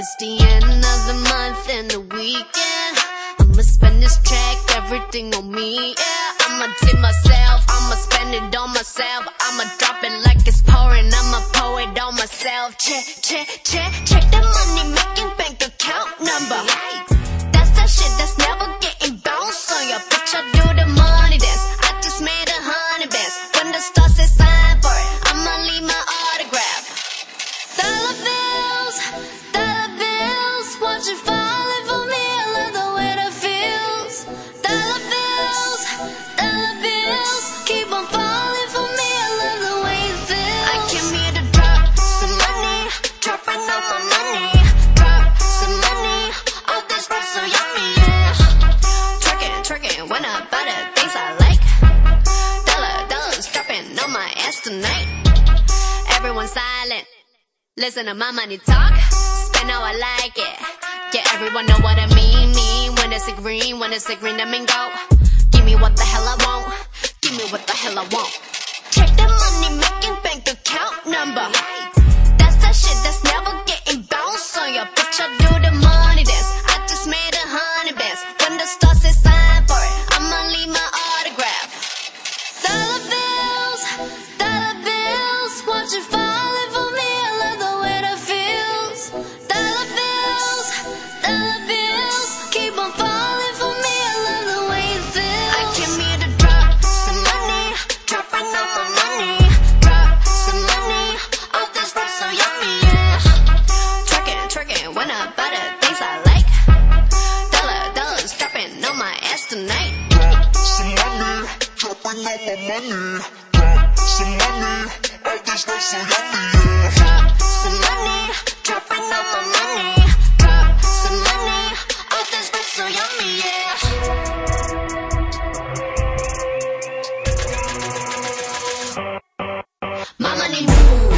It's the end of the month and the weekend. I'ma spend this check, everything on me, yeah. I'ma tip myself, I'ma spend it on myself. I'ma drop it like it's pouring, I'ma pour it on myself. Check, check, check, check the money making bank account number. That's that shit that's never getting bounced on your bitch. I do the money dance. Twerking, when I buy the things I like. Dollar, dollars dropping on my ass tonight. Everyone silent. Listen to my money talk. Spend how I like it. Yeah, everyone know what I mean. Mean when it's a green, when it's a green, I mean go. Give me what the hell I want. Give me what the hell I want. Check the money making bank account number. That's that shit that's never getting bounced on your bitch. I do the money dance. on my knee. Drop some money. All this stuff so yummy, yeah. Drop some money. Dropping all my money. Drop some money. All this stuff so yummy, yeah. My money moves.